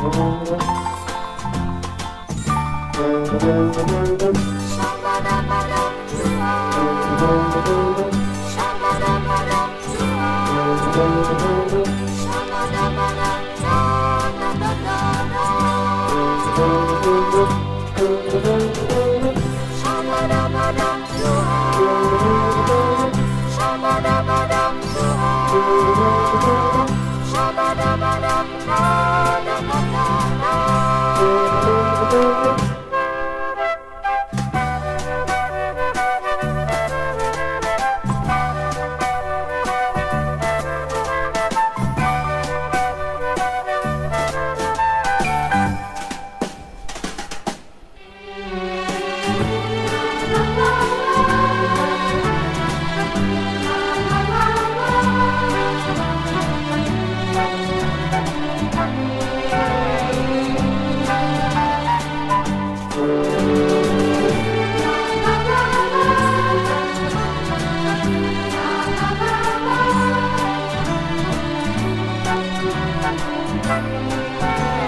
Shabba-dabba-dum, Bye.